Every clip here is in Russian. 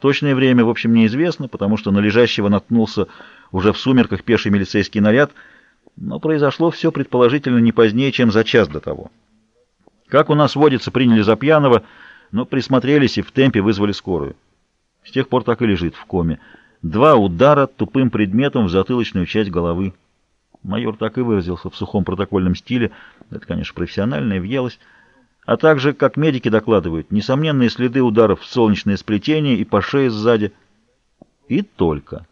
Точное время, в общем, неизвестно, потому что на лежащего наткнулся уже в сумерках пеший милицейский наряд, но произошло все предположительно не позднее, чем за час до того. Как у нас водится, приняли за пьяного, но присмотрелись и в темпе вызвали скорую. С тех пор так и лежит в коме. Два удара тупым предметом в затылочную часть головы. Майор так и выразился в сухом протокольном стиле. Это, конечно, профессиональная въелось. А также, как медики докладывают, несомненные следы ударов в солнечное сплетение и по шее сзади. И только.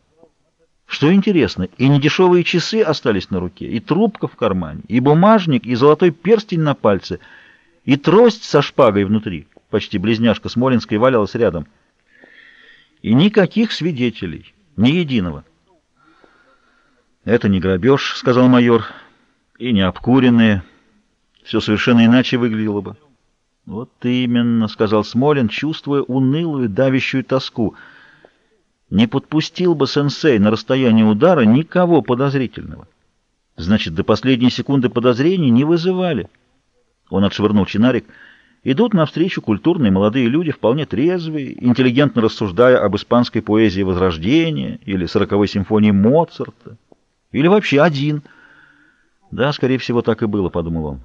Что интересно, и недешевые часы остались на руке, и трубка в кармане, и бумажник, и золотой перстень на пальце, и трость со шпагой внутри. Почти близняшка Смолинской валялась рядом. И никаких свидетелей, ни единого. «Это не грабеж», — сказал майор, — «и не обкуренные. Все совершенно иначе выглядело бы». «Вот именно», — сказал Смолин, чувствуя унылую, давящую тоску. «Не подпустил бы сенсей на расстояние удара никого подозрительного. Значит, до последней секунды подозрений не вызывали». Он отшвырнул чинарик. «Идут навстречу культурные молодые люди, вполне трезвые, интеллигентно рассуждая об испанской поэзии Возрождения или сороковой симфонии Моцарта». Или вообще один. Да, скорее всего, так и было, подумал он.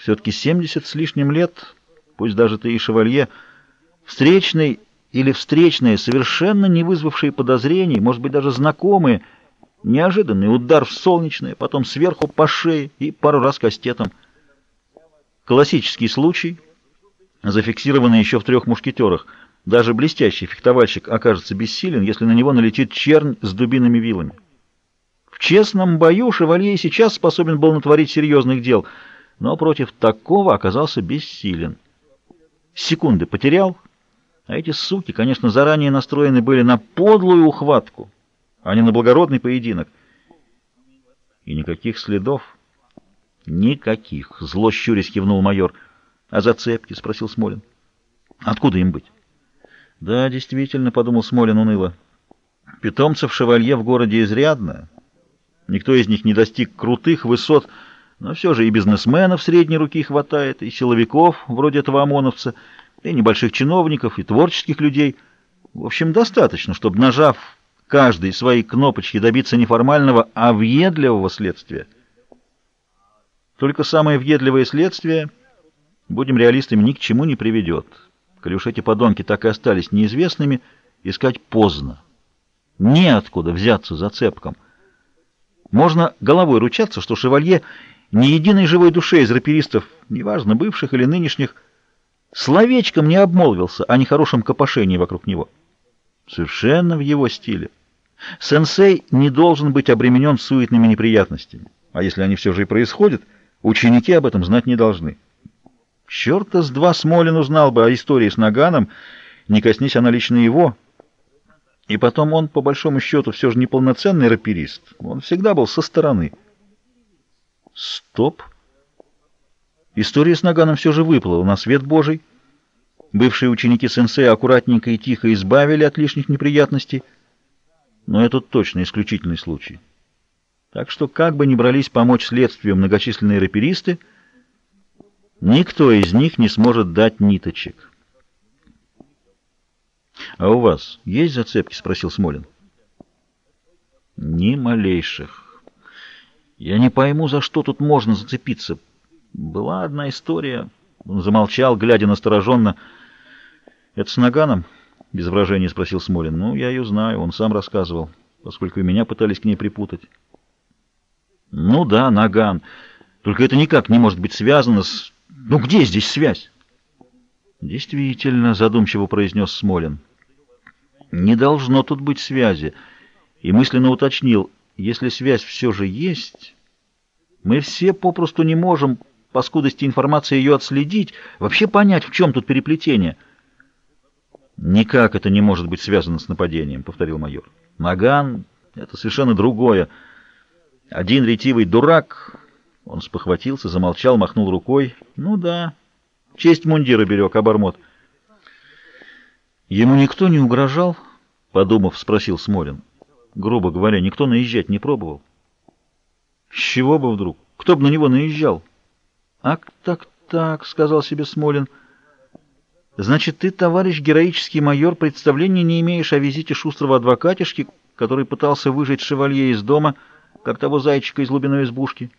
Все-таки 70 с лишним лет, пусть даже ты и шевалье, встречный или встречные, совершенно не вызвавшие подозрений, может быть, даже знакомые, неожиданный удар в солнечное, потом сверху по шее и пару раз кастетом. Классический случай, зафиксированный еще в трех мушкетерах. Даже блестящий фехтовальщик окажется бессилен, если на него налетит чернь с дубинами вилами честном бою шевалье сейчас способен был натворить серьезных дел, но против такого оказался бессилен. Секунды потерял, а эти суки, конечно, заранее настроены были на подлую ухватку, а не на благородный поединок. И никаких следов. Никаких. Зло щурясь кивнул майор. А зацепки? Спросил Смолин. Откуда им быть? Да, действительно, подумал Смолин уныло. Питомцев шевалье в городе изрядно. Никто из них не достиг крутых высот, но все же и бизнесменов средней руки хватает, и силовиков, вроде этого ОМОНовца, и небольших чиновников, и творческих людей. В общем, достаточно, чтобы, нажав каждой свои кнопочки, добиться не формального, а въедливого следствия. Только самое въедливое следствие, будем реалистами, ни к чему не приведет. Коли уж эти подонки так и остались неизвестными, искать поздно. Неоткуда взяться зацепком. Можно головой ручаться, что шевалье ни единой живой душе из раперистов, неважно, бывших или нынешних, словечком не обмолвился о нехорошем копошении вокруг него. Совершенно в его стиле. Сенсей не должен быть обременен суетными неприятностями, а если они все же и происходят, ученики об этом знать не должны. Черта с два Смолин узнал бы о истории с Наганом, не коснись она лично его, и потом он, по большому счету, все же неполноценный раперист. Он всегда был со стороны. Стоп. История с Наганом все же выплыла на свет Божий. Бывшие ученики сенсея аккуратненько и тихо избавили от лишних неприятностей. Но это точно исключительный случай. Так что, как бы ни брались помочь следствию многочисленные раперисты, никто из них не сможет дать ниточек. «А у вас есть зацепки?» — спросил Смолин. «Ни малейших. Я не пойму, за что тут можно зацепиться. Была одна история...» Он замолчал, глядя настороженно. «Это с Наганом?» — без выражения спросил Смолин. «Ну, я ее знаю, он сам рассказывал, поскольку и меня пытались к ней припутать». «Ну да, Наган. Только это никак не может быть связано с... Ну, где здесь связь?» «Действительно», — задумчиво произнес Смолин. Не должно тут быть связи. И мысленно уточнил, если связь все же есть, мы все попросту не можем, по скудости информации, ее отследить, вообще понять, в чем тут переплетение. «Никак это не может быть связано с нападением», — повторил майор. «Наган — это совершенно другое. Один ретивый дурак...» Он спохватился, замолчал, махнул рукой. «Ну да, честь мундира берег, обормот». Ему никто не угрожал, подумав, спросил Смолин. Грубо говоря, никто наезжать не пробовал. С чего бы вдруг? Кто бы на него наезжал? Ак, так, так, сказал себе Смолин. Значит, ты, товарищ героический майор, представления не имеешь о визите шустрого адвокатишки, который пытался выжить шевалье из дома, как того зайчика из глубиной избушки?»